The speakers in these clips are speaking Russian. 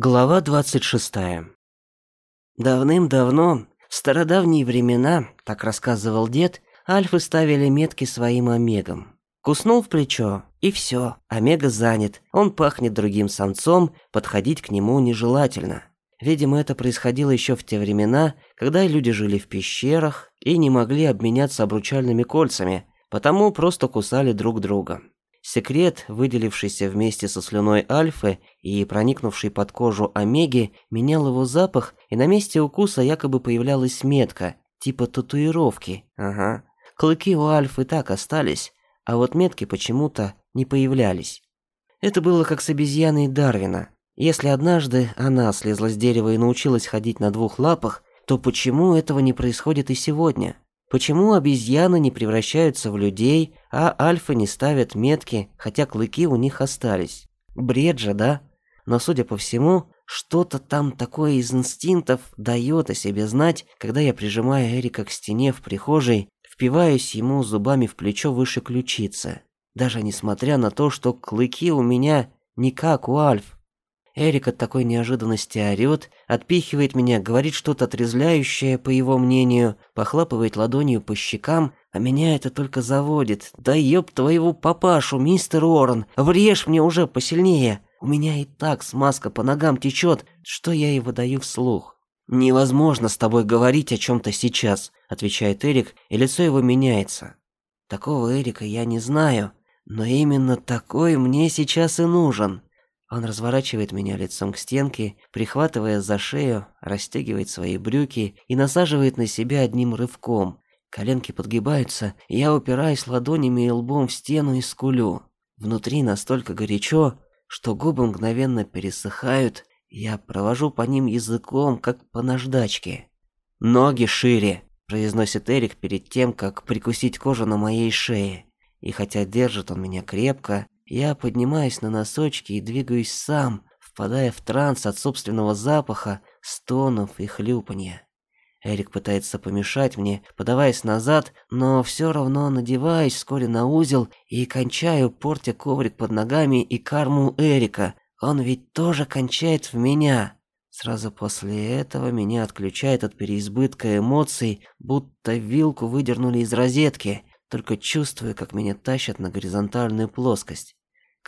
Глава 26. Давным-давно, в стародавние времена, так рассказывал дед, альфы ставили метки своим омегам. Куснул в плечо, и все, омега занят, он пахнет другим самцом, подходить к нему нежелательно. Видимо, это происходило еще в те времена, когда люди жили в пещерах и не могли обменяться обручальными кольцами, потому просто кусали друг друга. Секрет, выделившийся вместе со слюной альфы и проникнувший под кожу омеги, менял его запах, и на месте укуса якобы появлялась метка, типа татуировки. Ага. Клыки у альфы так остались, а вот метки почему-то не появлялись. Это было как с обезьяной Дарвина. Если однажды она слезла с дерева и научилась ходить на двух лапах, то почему этого не происходит и сегодня? Почему обезьяны не превращаются в людей, а альфы не ставят метки, хотя клыки у них остались? Бред же, да? Но, судя по всему, что-то там такое из инстинктов дает о себе знать, когда я прижимаю Эрика к стене в прихожей, впиваюсь ему зубами в плечо выше ключицы. Даже несмотря на то, что клыки у меня не как у альф. Эрик от такой неожиданности орёт, отпихивает меня, говорит что-то отрезвляющее, по его мнению, похлопывает ладонью по щекам, а меня это только заводит. Да ёб твоего папашу, мистер Уоррен, врежь мне уже посильнее. У меня и так смазка по ногам течет, что я и выдаю вслух. «Невозможно с тобой говорить о чем-то сейчас», — отвечает Эрик, и лицо его меняется. Такого Эрика я не знаю, но именно такой мне сейчас и нужен. Он разворачивает меня лицом к стенке, прихватывая за шею, расстегивает свои брюки и насаживает на себя одним рывком. Коленки подгибаются, я упираюсь ладонями и лбом в стену и скулю. Внутри настолько горячо, что губы мгновенно пересыхают, я провожу по ним языком, как по наждачке. «Ноги шире», – произносит Эрик перед тем, как прикусить кожу на моей шее. И хотя держит он меня крепко, я поднимаюсь на носочки и двигаюсь сам, впадая в транс от собственного запаха, стонов и хлюпанья. Эрик пытается помешать мне, подаваясь назад, но все равно надеваюсь вскоре на узел и кончаю, портя коврик под ногами и карму Эрика. Он ведь тоже кончает в меня. Сразу после этого меня отключает от переизбытка эмоций, будто вилку выдернули из розетки. Только чувствую, как меня тащат на горизонтальную плоскость.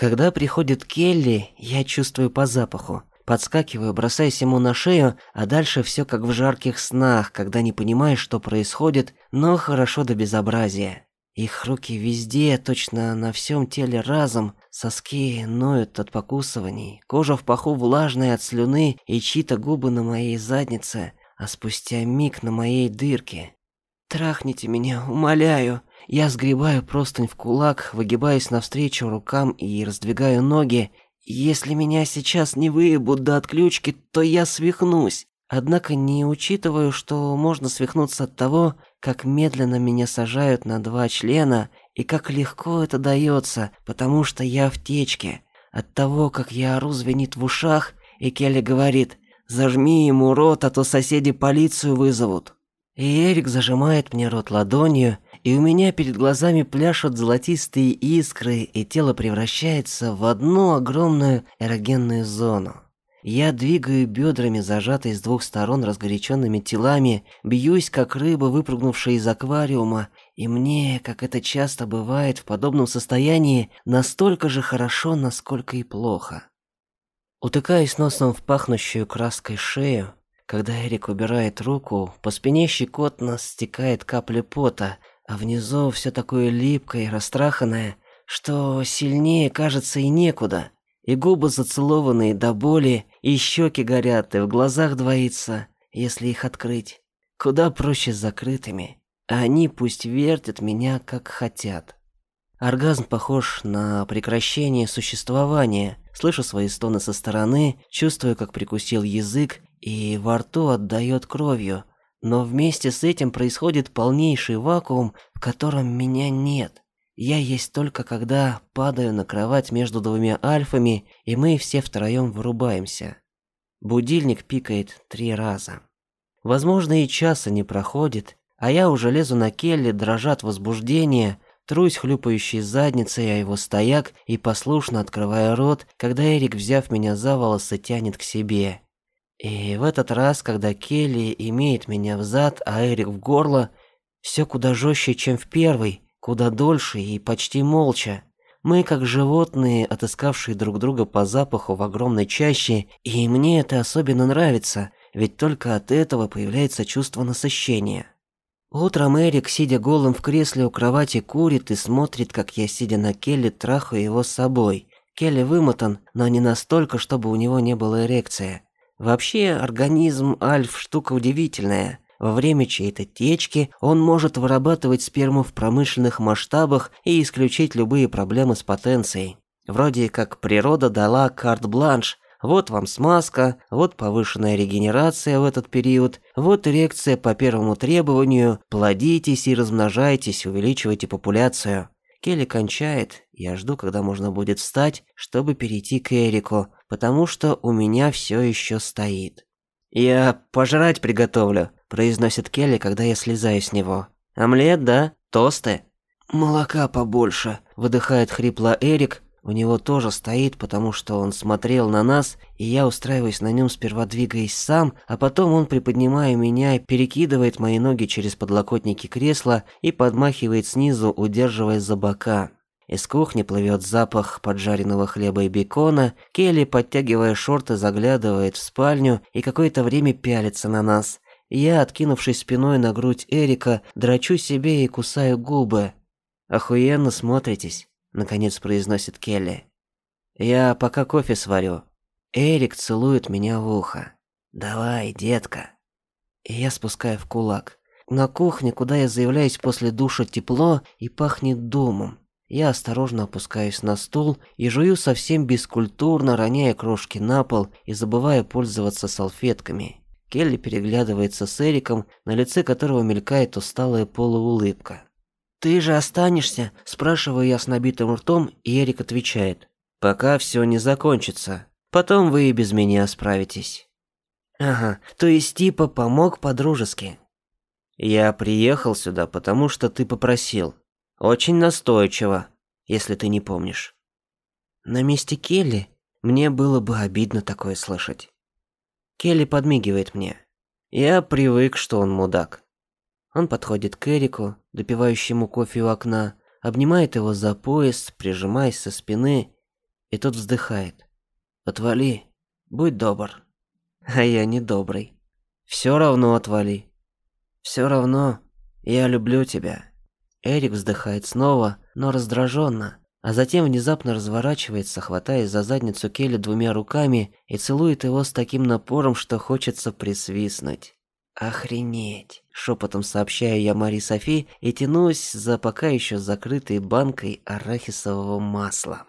Когда приходит Келли, я чувствую по запаху. Подскакиваю, бросаюсь ему на шею, а дальше все как в жарких снах, когда не понимаешь, что происходит, но хорошо до безобразия. Их руки везде, точно на всем теле разом, соски ноют от покусываний, кожа в паху влажная от слюны и чьи-то губы на моей заднице, а спустя миг на моей дырке. «Трахните меня, умоляю!» Я сгребаю простынь в кулак, выгибаюсь навстречу рукам и раздвигаю ноги. Если меня сейчас не выебут до отключки, то я свихнусь. Однако не учитываю, что можно свихнуться от того, как медленно меня сажают на два члена и как легко это дается, потому что я в течке. От того, как я ору, звенит в ушах, и Келли говорит «Зажми ему рот, а то соседи полицию вызовут». И Эрик зажимает мне рот ладонью, и у меня перед глазами пляшут золотистые искры, и тело превращается в одну огромную эрогенную зону. Я двигаю бедрами, зажатые с двух сторон разгоряченными телами, бьюсь, как рыба, выпрыгнувшая из аквариума, и мне, как это часто бывает в подобном состоянии, настолько же хорошо, насколько и плохо. Утыкаясь носом в пахнущую краской шею, когда Эрик убирает руку, по спине щекотно стекает капля пота, а внизу все такое липкое и растраханное, что сильнее, кажется, и некуда. И губы зацелованные до боли, и щеки горят, и в глазах двоится, если их открыть. Куда проще с закрытыми. А они пусть вертят меня, как хотят. Оргазм похож на прекращение существования. Слышу свои стоны со стороны, чувствую, как прикусил язык, и во рту отдает кровью. Но вместе с этим происходит полнейший вакуум, в котором меня нет. Я есть только когда падаю на кровать между двумя альфами, и мы все втроем вырубаемся. Будильник пикает три раза. Возможно, и часа не проходит, а я уже лезу на Келли, дрожат возбуждение, Трусь хлюпающей задницей о его стояк и послушно открывая рот, когда Эрик, взяв меня за волосы, тянет к себе. И в этот раз, когда Келли имеет меня в зад, а Эрик в горло, все куда жестче, чем в первый, куда дольше и почти молча. Мы как животные, отыскавшие друг друга по запаху в огромной чаще, и мне это особенно нравится, ведь только от этого появляется чувство насыщения. Утром Эрик, сидя голым в кресле у кровати, курит и смотрит, как я, сидя на Келли, трахаю его с собой. Келли вымотан, но не настолько, чтобы у него не было эрекции. Вообще, организм Альф – штука удивительная. Во время чьей-то течки он может вырабатывать сперму в промышленных масштабах и исключить любые проблемы с потенцией. Вроде как природа дала карт-бланш. Вот вам смазка, вот повышенная регенерация в этот период, вот эрекция по первому требованию, плодитесь и размножайтесь, увеличивайте популяцию. Келли кончает, я жду, когда можно будет встать, чтобы перейти к Эрику, потому что у меня все еще стоит. «Я пожрать приготовлю», – произносит Келли, когда я слезаю с него. «Омлет, да? Тосты?» «Молока побольше», – выдыхает хрипло Эрик. У него тоже стоит, потому что он смотрел на нас, и я устраиваюсь на нем сперва двигаясь сам, а потом он, приподнимая меня, перекидывает мои ноги через подлокотники кресла и подмахивает снизу, удерживая за бока. Из кухни плывет запах поджаренного хлеба и бекона. Келли, подтягивая шорты, заглядывает в спальню и какое-то время пялится на нас. Я, откинувшись спиной на грудь Эрика, драчу себе и кусаю губы. «Охуенно смотритесь», — наконец произносит Келли. «Я пока кофе сварю». Эрик целует меня в ухо. «Давай, детка». И я спускаю в кулак. На кухне, куда я заявляюсь после душа тепло и пахнет домом. Я осторожно опускаюсь на стул и жую совсем бескультурно, роняя крошки на пол и забывая пользоваться салфетками. Келли переглядывается с Эриком, на лице которого мелькает усталая полуулыбка. «Ты же останешься?» – спрашиваю я с набитым ртом, и Эрик отвечает. «Пока все не закончится. Потом вы и без меня справитесь». «Ага, то есть типа помог по-дружески?» «Я приехал сюда, потому что ты попросил. Очень настойчиво, если ты не помнишь. На месте Келли мне было бы обидно такое слышать. Келли подмигивает мне. Я привык, что он мудак. Он подходит к Эрику, допивающему кофе у окна, обнимает его за пояс, прижимаясь со спины, и тот вздыхает. «Отвали, будь добр». А я не добрый. Все равно отвали. Все равно я люблю тебя. Эрик вздыхает снова, но раздраженно, а затем внезапно разворачивается, хватаясь за задницу Келли двумя руками и целует его с таким напором, что хочется присвистнуть. «Охренеть!» – шепотом сообщаю я Мари Софи и тянусь за пока еще закрытой банкой арахисового масла.